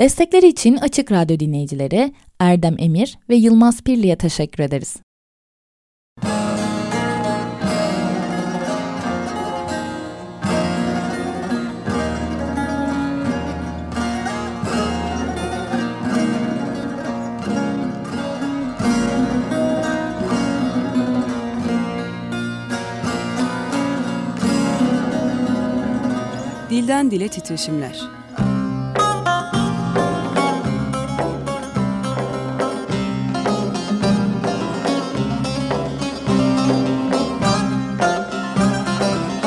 Destekleri için Açık Radyo dinleyicileri Erdem Emir ve Yılmaz Pirli'ye teşekkür ederiz. Dilden Dile Titreşimler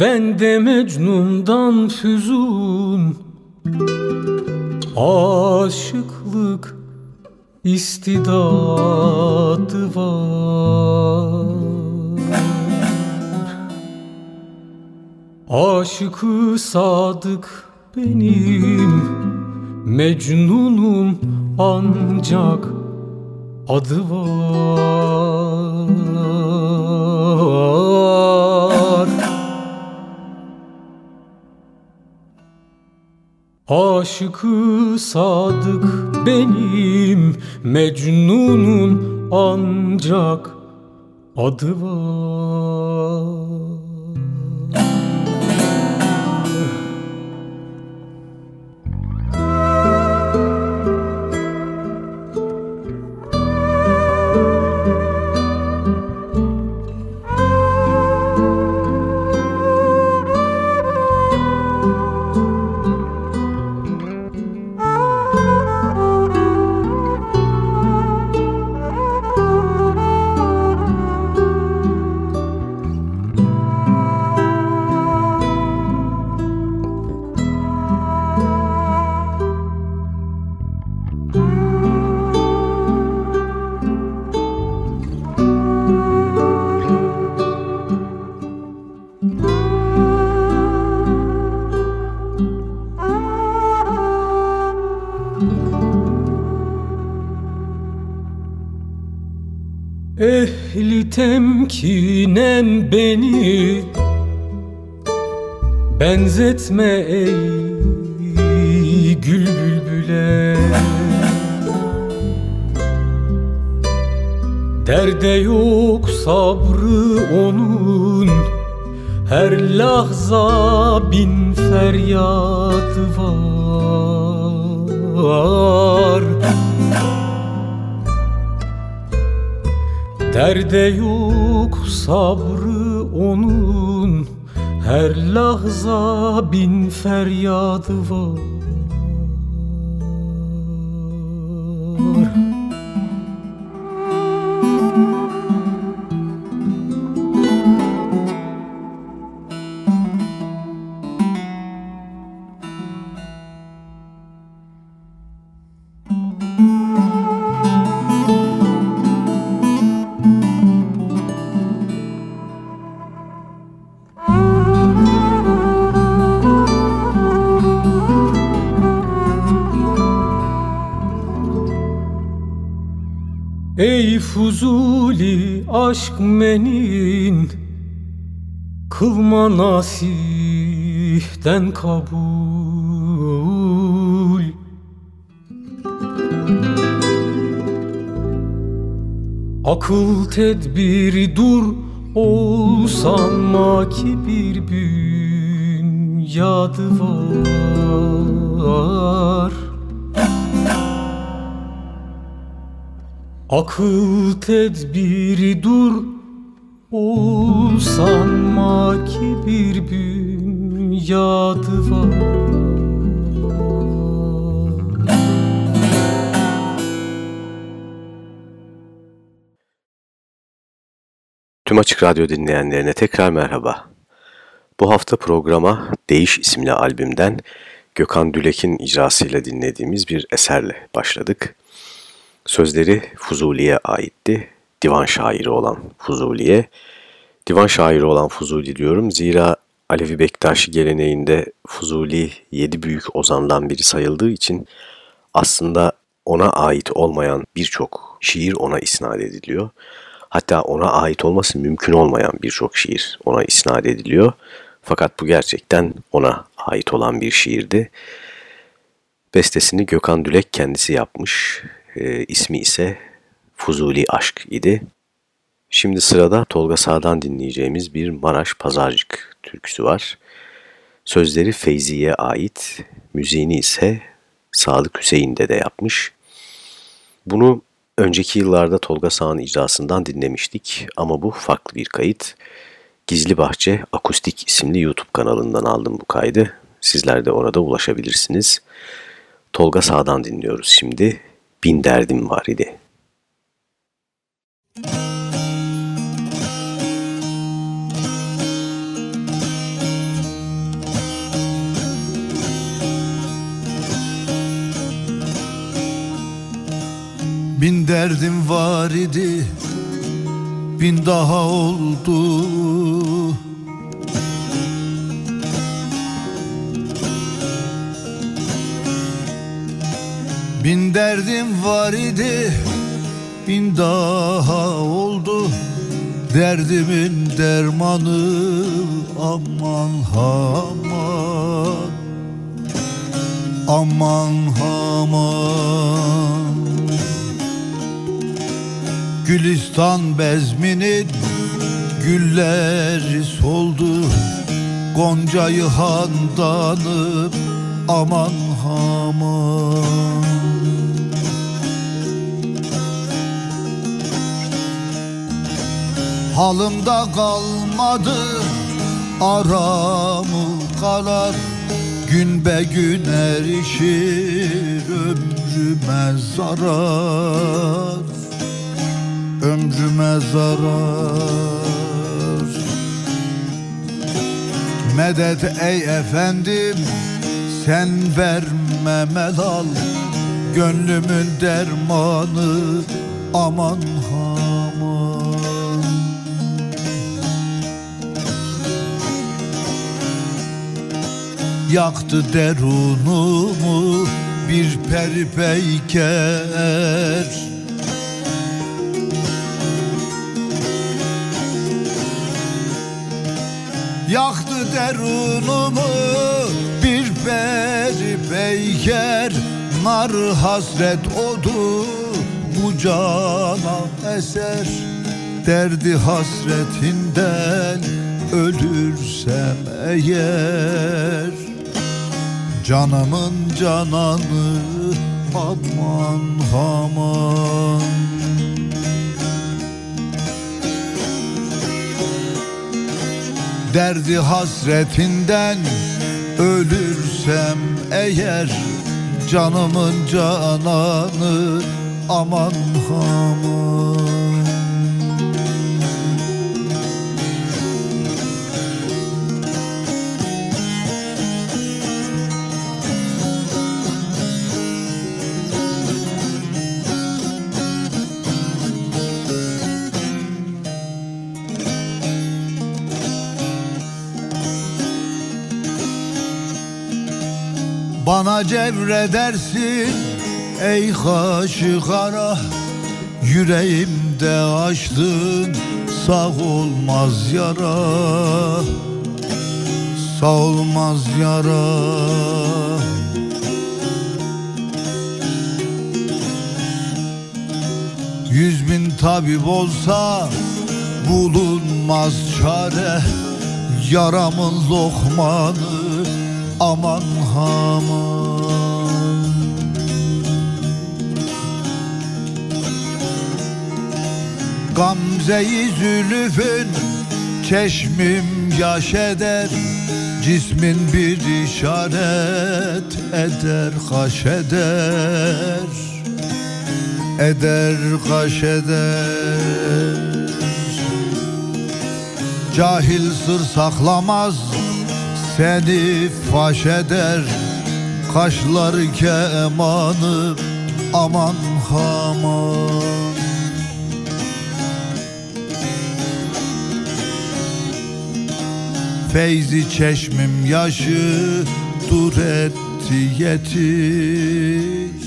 Ben de Mecnun'dan füzun. Aşıklık istidadı var. Aşıkı sadık benim Mecnun'um ancak adı var Aşıkı sadık benim Mecnun'un ancak adı var Ehli temkinen beni. Benzetme ey gül bülbüle Derde yok sabrı onun. Her lahza bin feryadı var Derde yok sabrı onun Her lahza bin feryadı var aşk menin Kılma nasihten kabul. Akıl tedbiri dur ol sanma ki bir bünyadı var Akıl tedbiri dur Ol sanma ki bir bünyadı var Tüm Açık Radyo dinleyenlerine tekrar merhaba. Bu hafta programa Değiş isimli albümden Gökhan Dülek'in icrasıyla dinlediğimiz bir eserle başladık. Sözleri Fuzuli'ye aitti. Divan şairi olan Fuzuli'ye. Divan şairi olan Fuzuli diyorum zira Alevi Bektaşi geleneğinde Fuzuli yedi büyük ozandan biri sayıldığı için aslında ona ait olmayan birçok şiir ona isnat ediliyor. Hatta ona ait olması mümkün olmayan birçok şiir ona isnat ediliyor. Fakat bu gerçekten ona ait olan bir şiirdi. Bestesini Gökhan Dülek kendisi yapmış. E, ismi ise Fuzuli Aşk idi. Şimdi sırada Tolga Sağ'dan dinleyeceğimiz bir Maraş Pazarcık türküsü var. Sözleri Feyzi'ye ait, müziğini ise Sadık Hüseyin de yapmış. Bunu önceki yıllarda Tolga Sağ'ın icrasından dinlemiştik ama bu farklı bir kayıt. Gizli Bahçe Akustik isimli YouTube kanalından aldım bu kaydı. Sizler de orada ulaşabilirsiniz. Tolga Sağ'dan dinliyoruz şimdi. Bin derdim var idi. Bin derdim var idi Bin daha oldu Bin derdim var idi Bin daha oldu. Derdimin dermanı Aman aman Aman aman Gülistan bezminin gülleri soldu. Goncayı handanıp aman aman Halımda kalmadı aramı kalar Gün be gün erişir ömrüme zarar. Ömrüme zarar. Medet ey efendim sen verme melal Gönlümün dermanı aman Yaktı derunumu bir peri peyker Yaktı derunumu bir peri peyker Nar hasret odu bu cana eser. Derdi hasretinden ölürsem eğer. Canımın cananı aman aman Derdi hasretinden ölürsem eğer Canımın cananı aman aman Bana cevredersin ey kaşı kara Yüreğimde açtın sağ olmaz yara. Sağ olmaz yara. Yüz bin tabip olsa bulunmaz çare. Yaramın lokmanı aman aman Gamze-i zülüfün çeşmim yaş eder Cismin bir işaret eder kaş eder. Eder kaş eder. Cahil sır saklamaz seni faş eder Kaşları kemanı aman aman Feyzi çeşmim yaşı dur etti yetiş.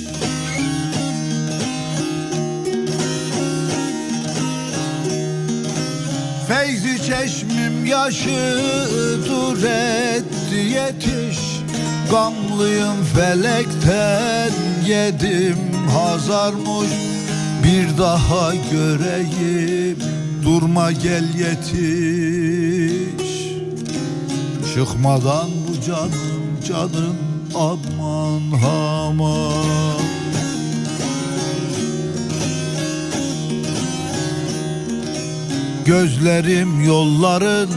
Feyzi çeşmim yaşı dur etti yetiş Gamlıyım felekten yedim hazarmış. Bir daha göreyim durma gel yetiş. Çıkmadan bu canım canım aman aman Gözlerim yolların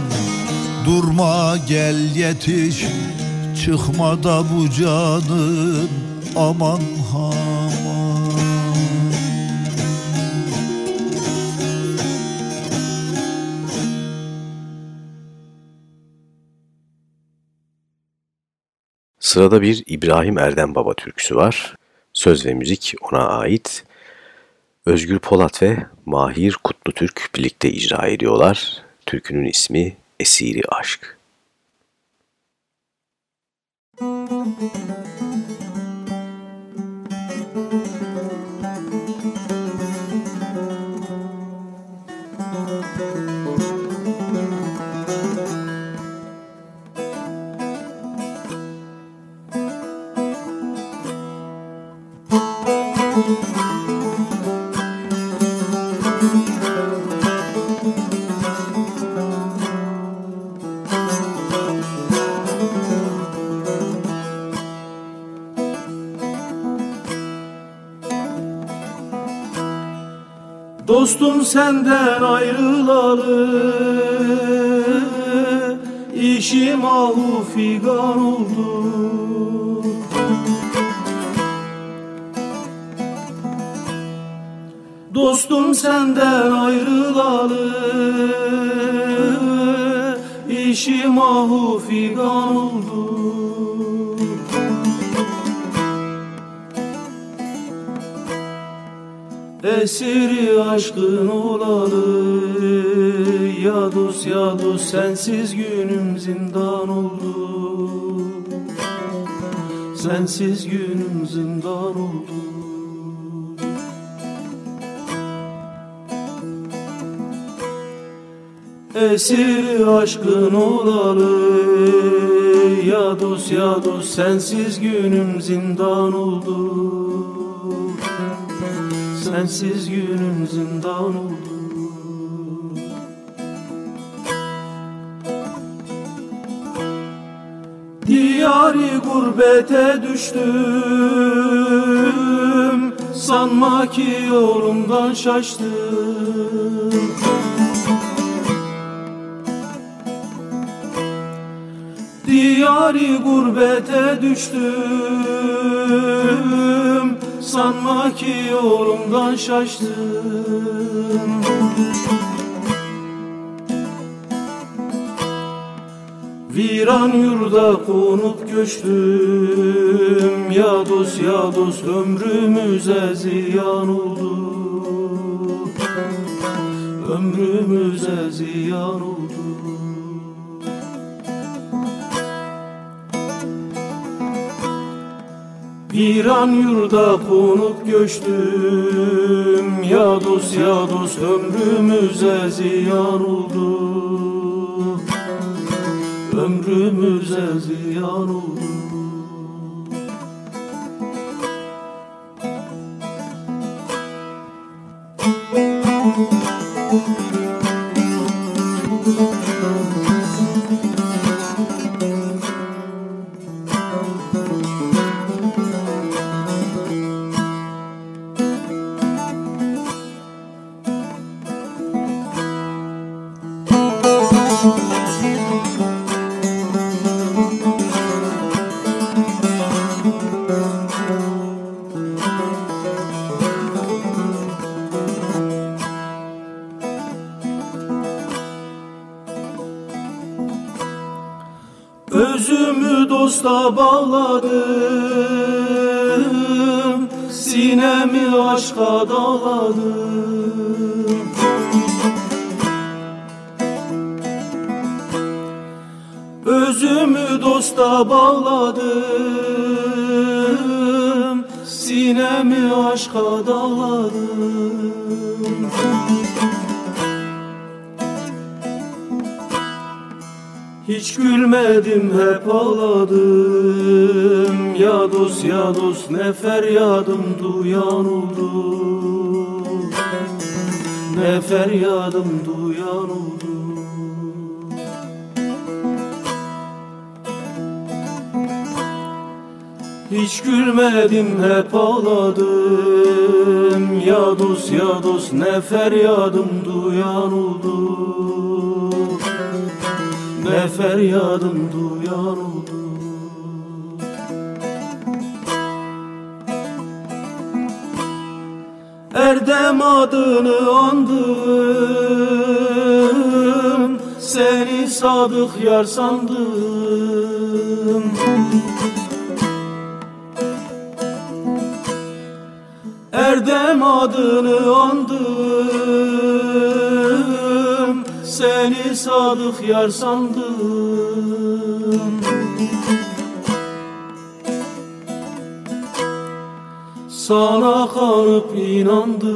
durma gel yetiş Çıkmada bu canım aman aman Sırada bir İbrahim Erdem Baba türküsü var. Söz ve müzik ona ait. Özgür Polat ve Mahir Kutlu Türk birlikte icra ediyorlar. Türkünün ismi Esiri Aşk. Müzik Dostum senden ayrılalı işim ahu figan oldu. Dostum senden ayrılalı işim ahu figan oldu Esiri aşkın olalı. Ya dost ya dost sensiz günüm zindan oldu. Sensiz günüm zindan oldu. Esiri aşkın olalı. Ya dost ya dost sensiz günüm zindan oldu sensiz günüm zindan oldu. Diyari gurbete düştüm. Sanma ki yolumdan şaştım. Diyari gurbete düştüm Sanma ki yolumdan şaştım. Viran yurda konup göçtüm. Ya dost ya dost ömrümüze ziyan oldu. Ömrümüze ziyan oldu Viran yurda konup göçtüm Ya dost ya dost ömrümüze ziyar oldu Ömrümüze ziyar oldu Ne feryadım duyan oldu Ne feryadım duyan oldu Hiç gülmedim hep ağladım Ya dost ya dost ne feryadım duyan oldu Ne feryadım duyan oldu adını andım. Seni sadık yar sandım. Erdem adını andım. Seni sadık yar sandım Sana kanıp inandım.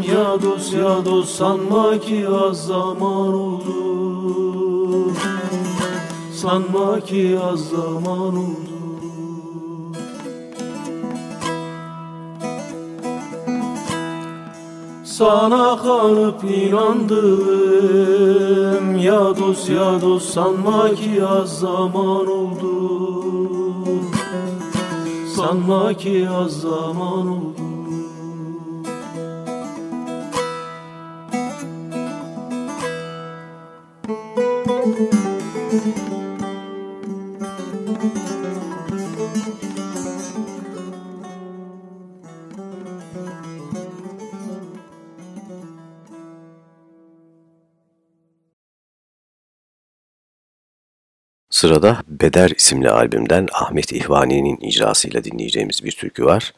Ya dost ya dost sanma ki az zaman oldu. Sanma ki az zaman oldu. Sana kanıp inandım. Ya dost ya dost sanma ki az zaman oldu Sanma ki az zaman oldu Sırada Beder isimli albümden Ahmet İhvani'nin icrasıyla dinleyeceğimiz bir türkü var.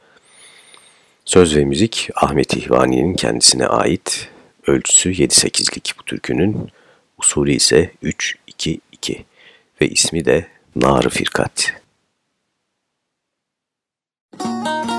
Söz ve müzik Ahmet İhvani'nin kendisine ait. Ölçüsü 7-8'lik bu türkünün. Usulü ise 3-2-2 ve ismi de Nar-ı Firkat. Döktüğüm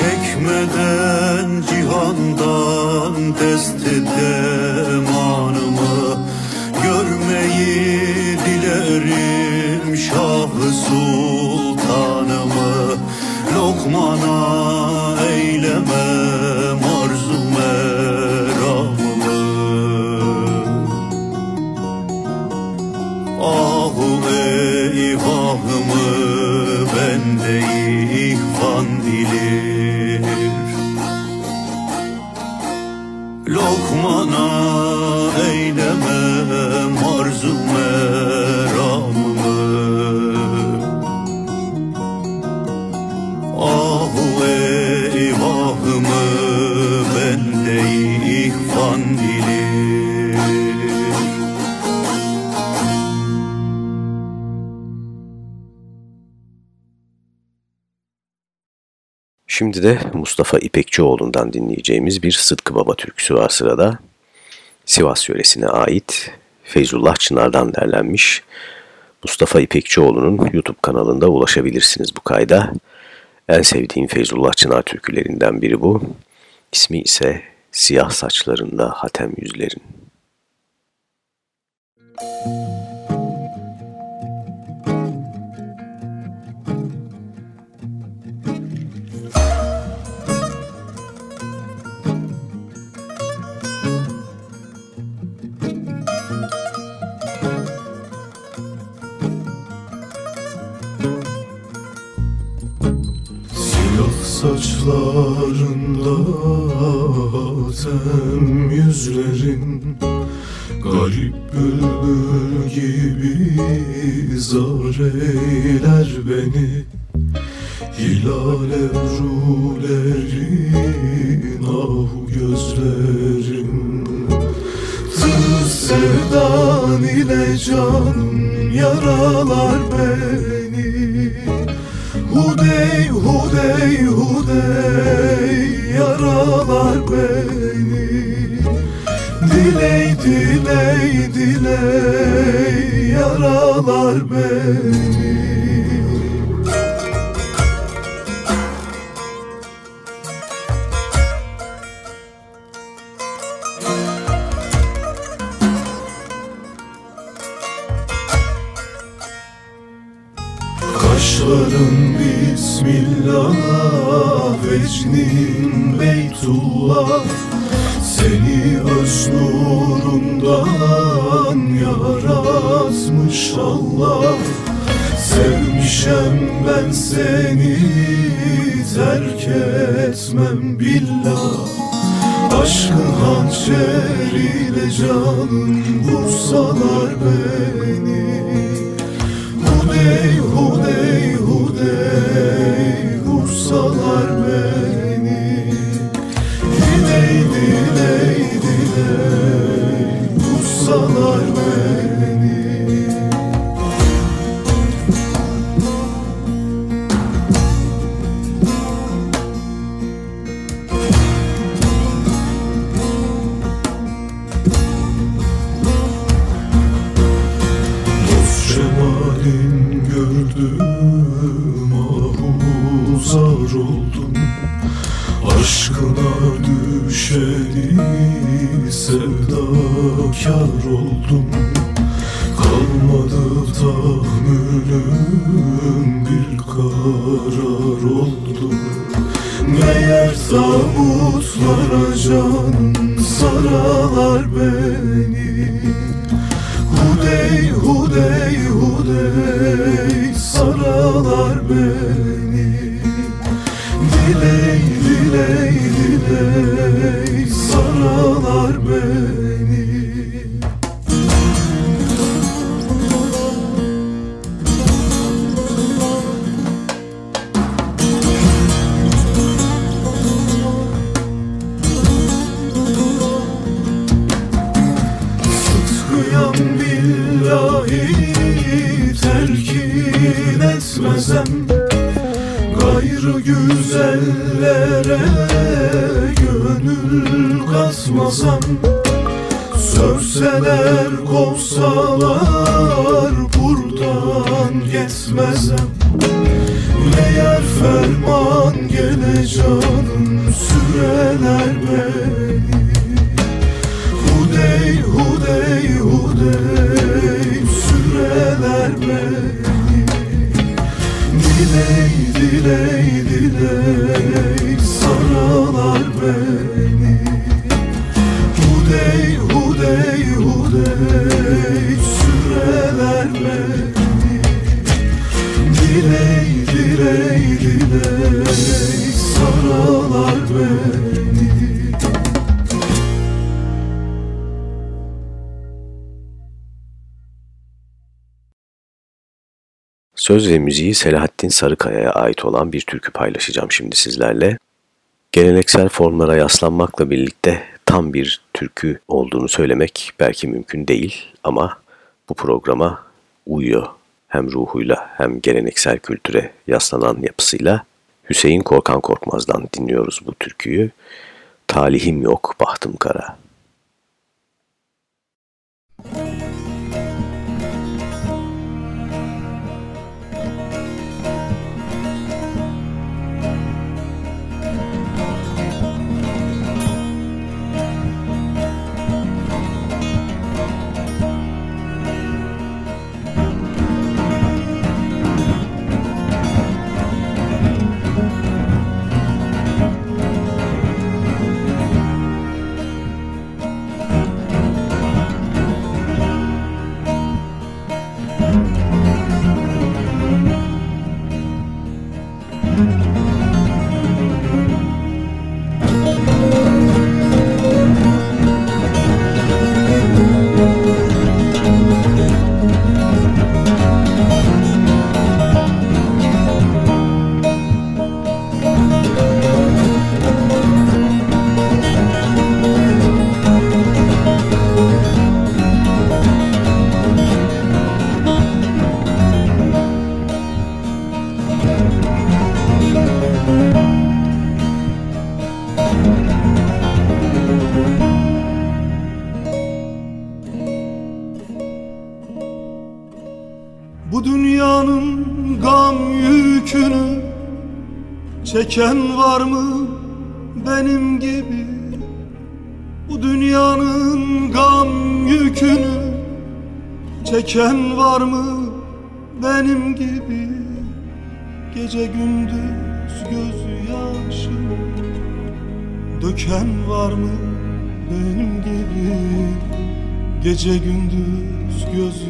Geçmeden cihandan test edem anımı Görmeyi dilerim Şah Sultanımı Lokmana eylemem Şimdi de Mustafa İpekçioğlu'ndan dinleyeceğimiz bir Sıtkı Baba türküsü var sırada. Sivas yöresine ait Feyzullah Çınar'dan derlenmiş. Mustafa İpekçioğlu'nun YouTube kanalında ulaşabilirsiniz bu kayda. En sevdiğim Feyzullah Çınar türkülerinden biri bu. İsmi ise Siyah Saçlarında Hatem Yüzlerin. Siyah saçlarında tem yüzlerin Garip bülbül gibi zar eyler beni. Hilal evrulerin ahu gözlerin. Tız sevdan ile can yaralar beni Hudey, hudey, hudey yaralar beni. Diley, diley, diley yaralar beni geçmezem Meğer ferman gele canım süreler beni. Hudey hudey hudey süreler beni. Diley diley diley Söz ve müziği Selahattin Sarıkaya'ya ait olan bir türkü paylaşacağım şimdi sizlerle. Geleneksel formlara yaslanmakla birlikte tam bir türkü olduğunu söylemek belki mümkün değil ama bu programa uyuyor. Hem ruhuyla hem geleneksel kültüre yaslanan yapısıyla Hüseyin Korkan Korkmaz'dan dinliyoruz bu türküyü. Talihim yok, bahtım kara. Çeken var mı benim gibi? Bu dünyanın gam yükünü Çeken var mı benim gibi? Gece gündüz gözyaşı Döken var mı benim gibi? Gece gündüz gözyaşı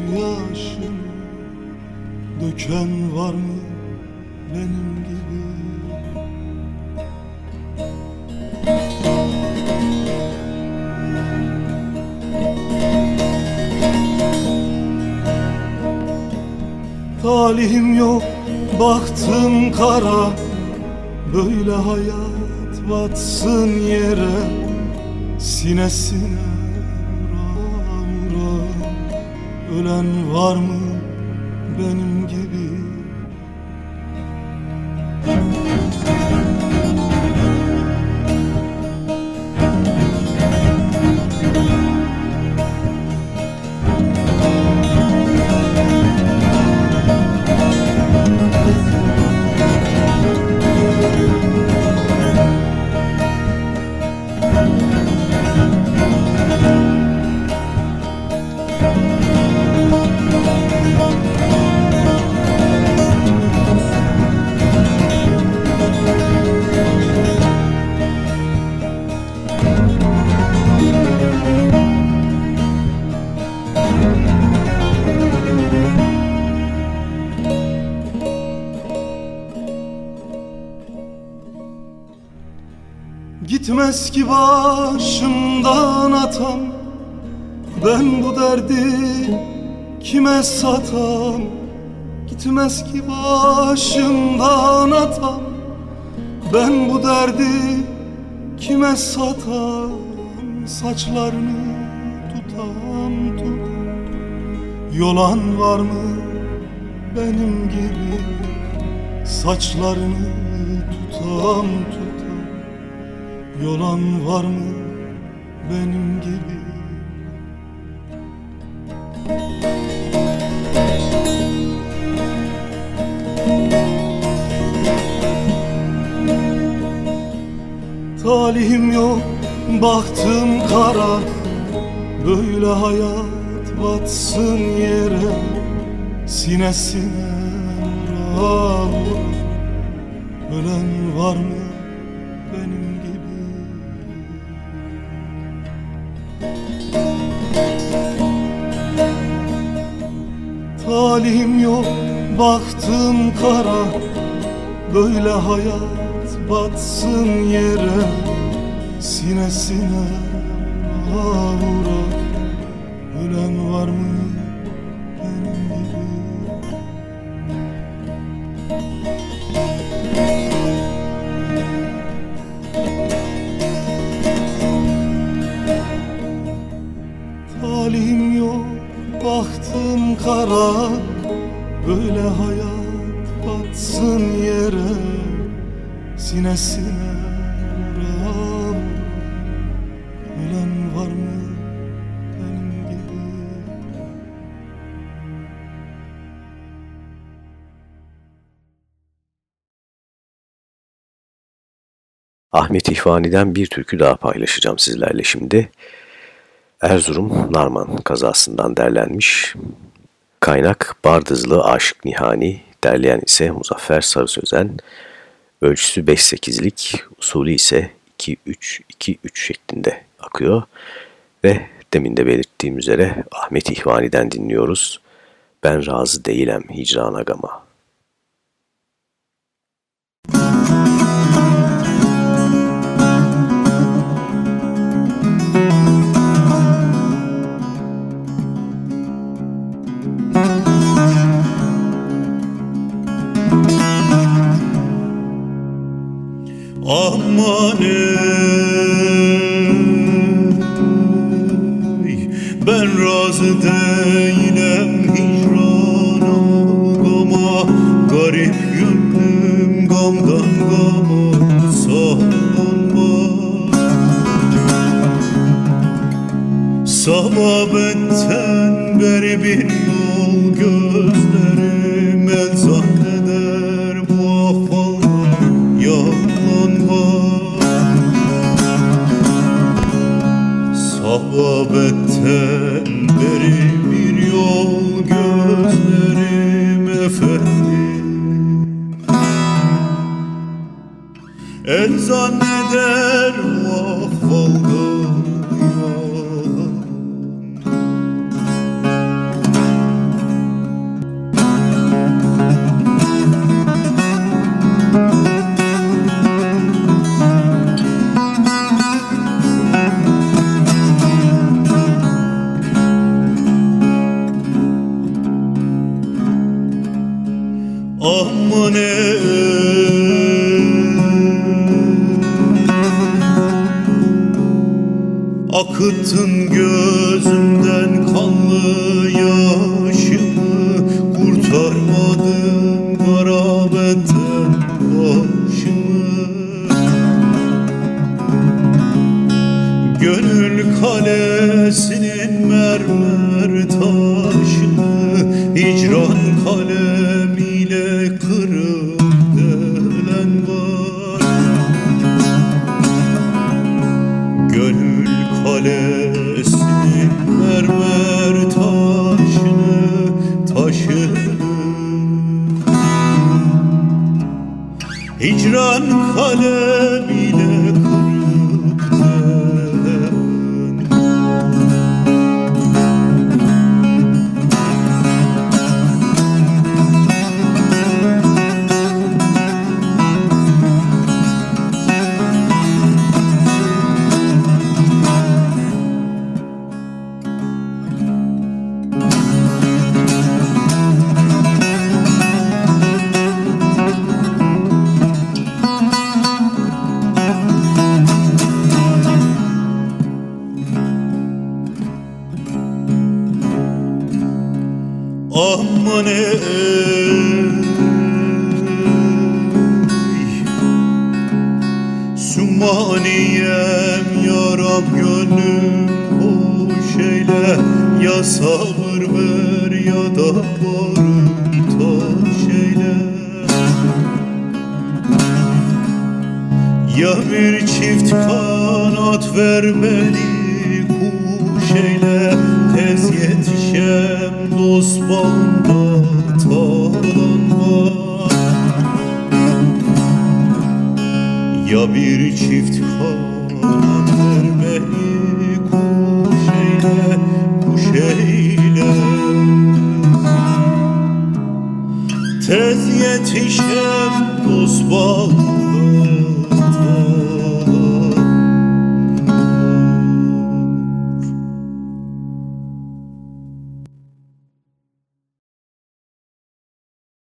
Talihim yok, baktım kara. Böyle hayat batsın yere. Sinesine vura vura Ölen var mı benim gibi Gitmez ki başımdan atam Ben bu derdi kime satam? Gitmez ki başımdan atam Ben bu derdi kime satam? Saçlarını tutam tutam. Yolan var mı benim gibi? Saçlarını tutam tutam Yolan var mı benim gibi? Talihim yok baktım kara. Böyle hayat batsın yere. Sinesine vura Ölen var mı Talihim yok baktım kara. Böyle hayat batsın yere. Sinesine vura Ölen var mı kara Böyle hayat batsın yere Sinesine vura Ölen var mı benim gibi Ahmet İhvani'den bir türkü daha paylaşacağım sizlerle şimdi. Erzurum Narman kazasından derlenmiş. Kaynak Bardızlı Aşık Nihani, derleyen ise Muzaffer Sarı Sözen. Ölçüsü 5-8'lik, usulü ise 2-3-2-3 şeklinde akıyor. Ve demin de belirttiğim üzere Ahmet İhvani'den dinliyoruz. Ben razı değilim hicran agama. Aman ey Ben razı değilim hicrana Gama garip gönlüm gamdan gama sallanmaz Sababetten beri bir Sababetten beri bir yol gözlerim efendim El zanneder Aman Akıttın gözümden kanlı Alem Sümaniyem yaram gönlüm hoş eyle. Ya sabır ver ya da barım taş eyle. Ya bir çift kanat ver beni kuş eyle. Tez yetişem dost bağında talan Ya bir çift kanat ver beni kuş eyle Kuş eyle Tez yetişem dost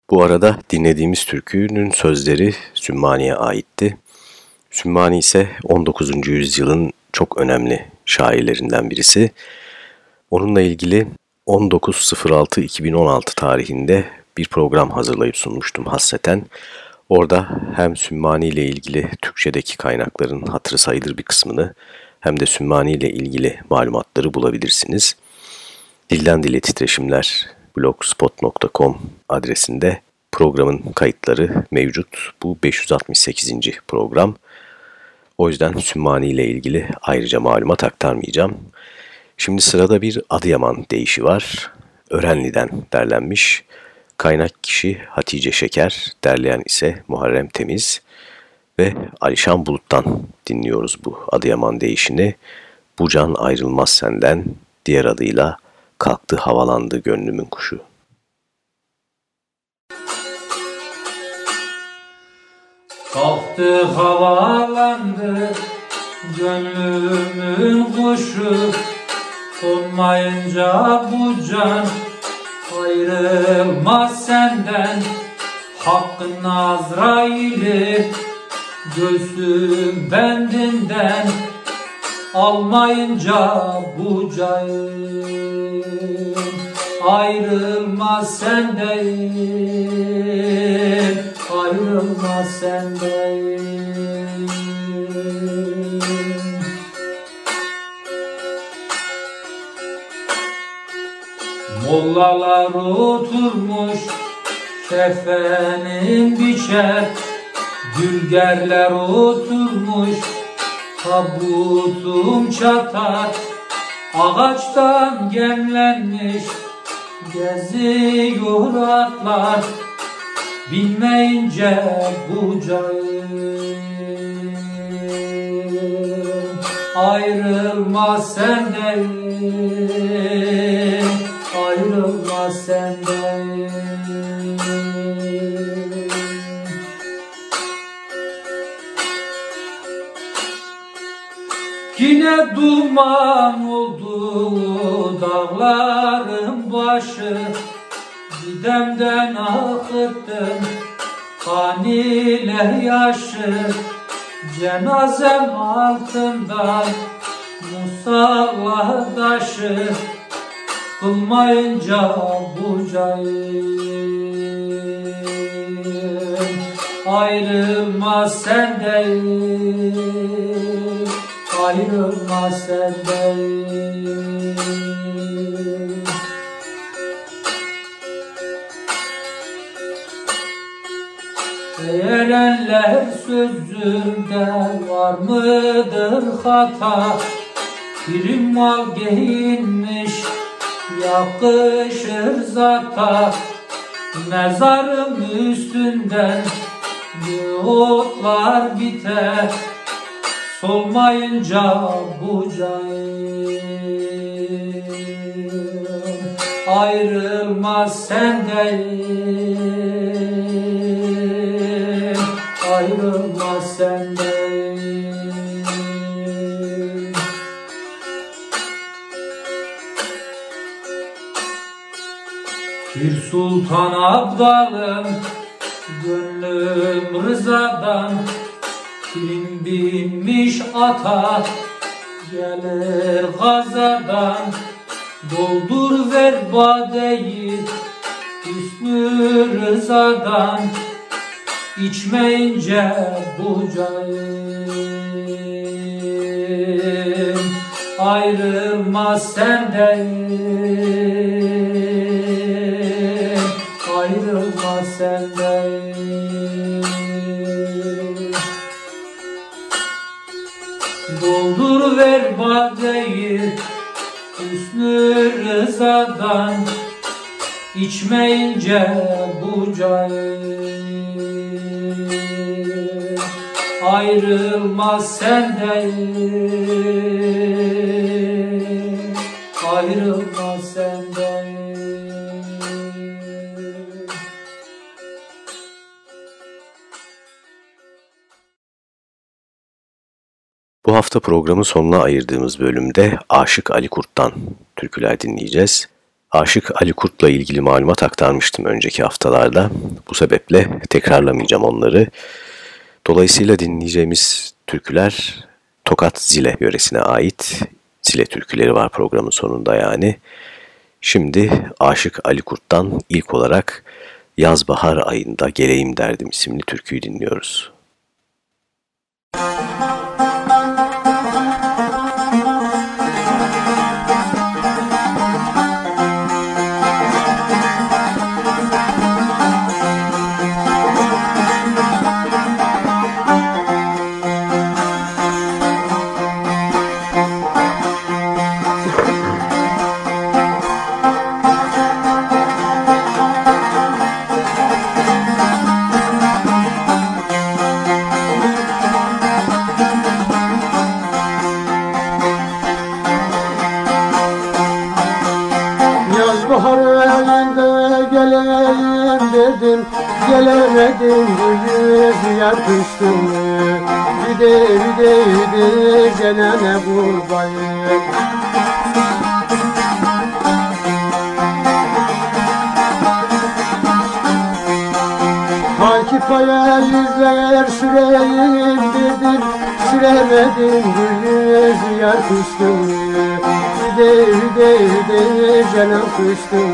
Bu arada dinlediğimiz türkünün sözleri Sümmani'ye aitti. Sümmani ise 19. yüzyılın çok önemli şairlerinden birisi. Onunla ilgili 19.06.2016 tarihinde bir program hazırlayıp sunmuştum hasreten. Orada hem Sümmani ile ilgili Türkçedeki kaynakların hatırı sayılır bir kısmını hem de Sümmani ile ilgili malumatları bulabilirsiniz. Dilden Dile Titreşimler blogspot.com adresinde programın kayıtları mevcut. Bu 568. program. O yüzden Sümmani ile ilgili ayrıca malumat aktarmayacağım. Şimdi sırada bir Adıyaman deyişi var. Örenli'den derlenmiş. Kaynak kişi Hatice Şeker, derleyen ise Muharrem Temiz ve Alişan Bulut'tan dinliyoruz bu Adıyaman deyişini. Bu can ayrılmaz senden, diğer adıyla Kalktı havalandı gönlümün kuşu. Kalktı havalandı gönlümün kuşu. Konmayınca bu can ayrılmaz senden. Hakkın Azrail'i göğsüm bendinden. Almayınca bu can ayrılmaz senden Ayrılmaz senden Mollalar oturmuş kefenin biçer Gülgerler oturmuş tabutum çatar. Ağaçtan gemlenmiş geziyor atlar Bilmeyince bu cahil Ayrılmaz senden Ayrılmaz senden. Yine duman oldu dağların başı Didemden akıttım kaniler yaşı. Cenazem altında musalla taşı Kılmayınca bu cahil Ayrılmaz senden Ayrılmaz Erenler sözünde var mıdır hata? Birim mal giyinmiş yakışır zata. Mezarım üstünden otlar biter. Solmayınca bu cahil Ayrılmaz senden Ayrılmaz senden. Bir sultan abdalım Gönlüm rızadan Film binmiş ata Gelir gazadan. Doldur ver badeyi Hüsnü rızadan içmeyince bucayım ayrılmaz sendeyim ayrılmaz sendeyim doldur ver badeyi hüsnü rızadan içmeyince bu cahil Ayrılmaz senden. Ayrılmaz senden. Bu hafta programın sonuna ayırdığımız bölümde Aşık Ali Kurt'tan türküler dinleyeceğiz. Aşık Ali Kurt'la ilgili malumat aktarmıştım önceki haftalarda. Bu sebeple tekrarlamayacağım onları. Dolayısıyla dinleyeceğimiz türküler Tokat Zile yöresine ait Zile türküleri var programın sonunda yani. Şimdi Aşık Ali Kurt'tan ilk olarak Yaz Bahar Ayında Geleyim Derdim isimli türküyü dinliyoruz. Gelemedim custa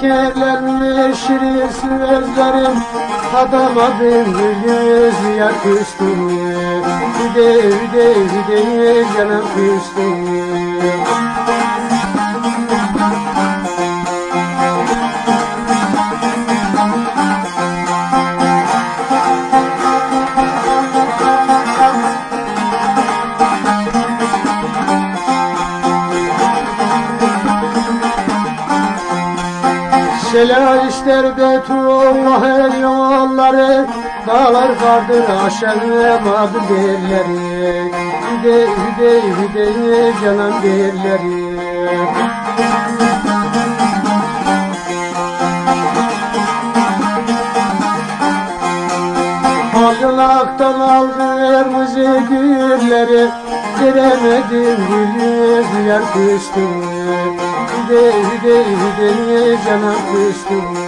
Şirin sözlerim Tadamadım gülüz yakıştım Gide gide gide canım küstüm Sela ister de tuğla her yolları Dağlar vardır aşağımadı derleri Hüde hüde hüde canan derleri Algılaktan aldı kırmızı gülleri Giremedim gülü yer kıştım Hüde hüde hüde canan kıştım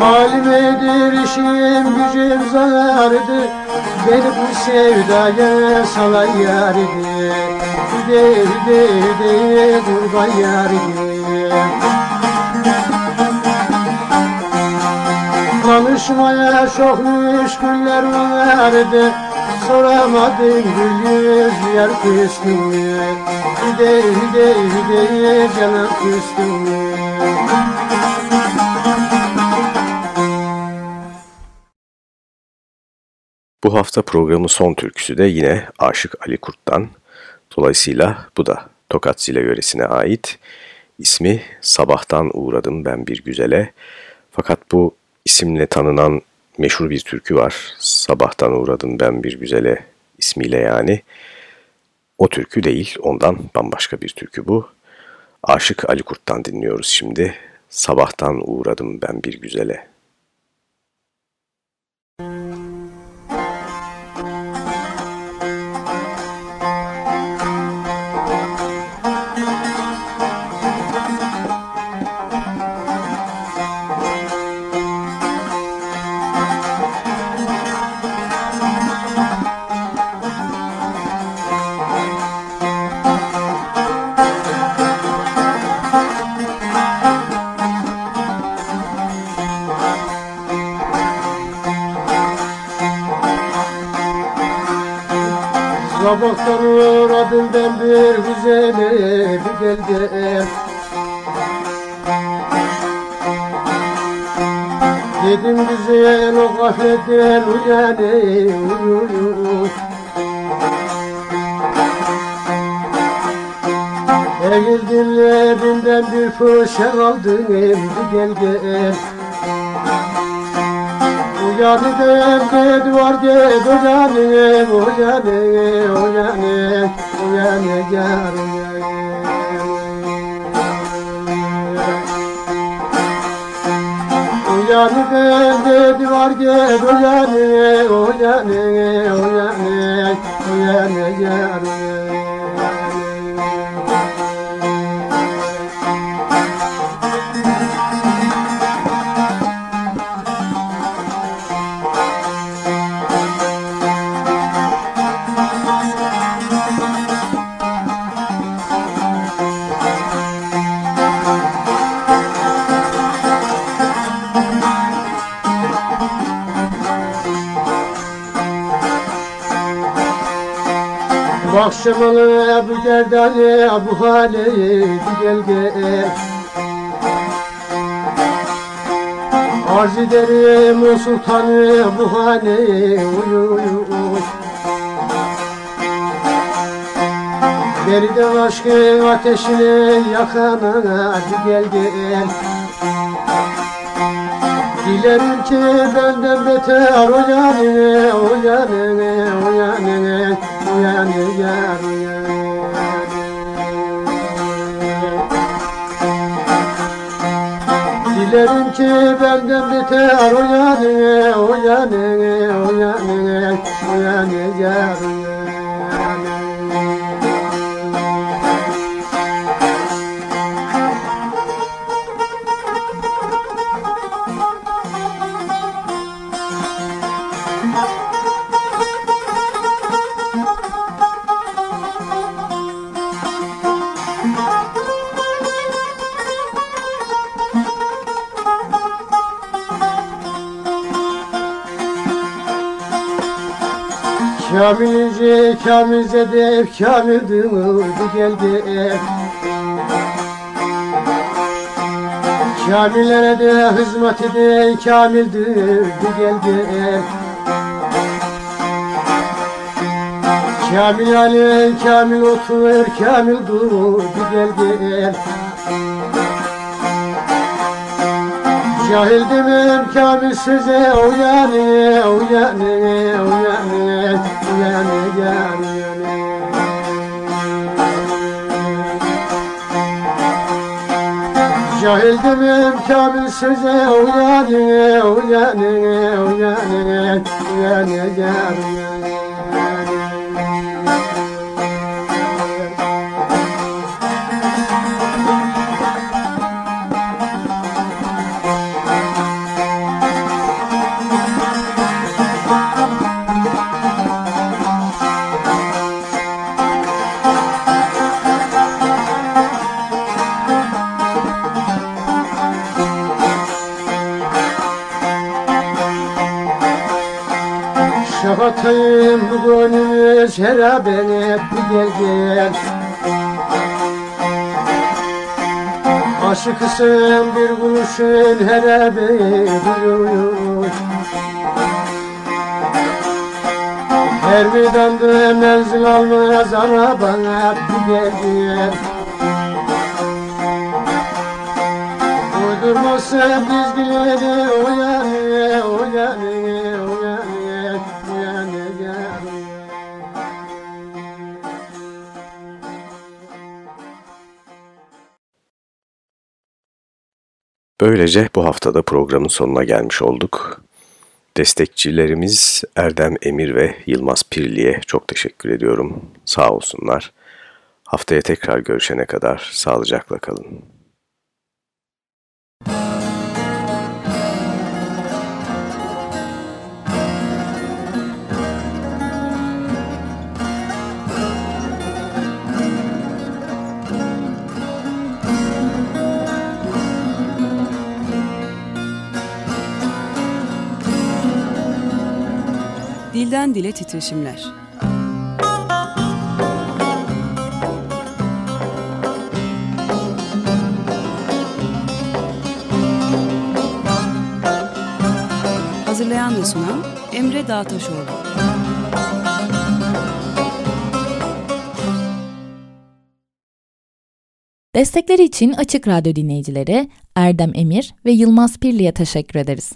Halimedir işim gücüm zardı Hüde hüde hüde kurban yardı Konuşmaya çok müşküller vardı. Soramadım gül yüz yer küstüm Hüde hüde hüde canım küstüm Bu hafta programın son türküsü de yine Aşık Ali Kurt'tan. Dolayısıyla bu da Tokat Zile yöresine ait. İsmi Sabahtan Uğradım Ben Bir Güzele. Fakat bu isimle tanınan meşhur bir türkü var. Sabahtan Uğradım Ben Bir Güzele ismiyle yani. O türkü değil, ondan bambaşka bir türkü bu. Aşık Ali Kurt'tan dinliyoruz şimdi. Sabahtan uğradım ben bir güzele. Sabahtan uğradım ben bir güzeli bir geldi Dedim güzel o gafletten uyanayım uyu Eğildim lebinden bir fırşa aldım bir gel Uyanı devre duvar gel uyanı uyanı uyanı uyanı yar Uyanı devre duvar gel uyanı uyanı uyanı uyanı yar Akşamalı bu gerdane bu hale gel gel Arz ederim o sultanı bu hale uyu uyu Geride aşkın ateşini yakana gel gel. Dilerim ki benden beter uyanı uyanı uyanı yar Dilerim ki benden beter uyanı uyanı uyanı uyanı yar Kamilce kamil zedef kamil dımıldı geldi. Kamillere de hizmet ede kamildir geldi. Kamil Ali kamil otur kamil dur geldi. Cahil demem kamil size uyanı uyanı uyanı uyanı uyanı Cahil demem kamil size uyanı uyanı uyanı uyanı uyanı Şahatayım gönlümü şerabene bir gel gel Aşıkısın bir kuruşun herabe duyuyor. Her meydanda menzil almaz arabana bir gel gel Uydurması dizgileri uyanı uyanı uyanı Böylece bu haftada programın sonuna gelmiş olduk. Destekçilerimiz Erdem Emir ve Yılmaz Pirli'ye çok teşekkür ediyorum. Sağ olsunlar. Haftaya tekrar görüşene kadar sağlıcakla kalın. Dilden dile titreşimler. Hazırlayan ve sunan Emre Dağtaşoğlu. Destekleri için Açık Radyo dinleyicileri Erdem Emir ve Yılmaz Pirli'ye teşekkür ederiz.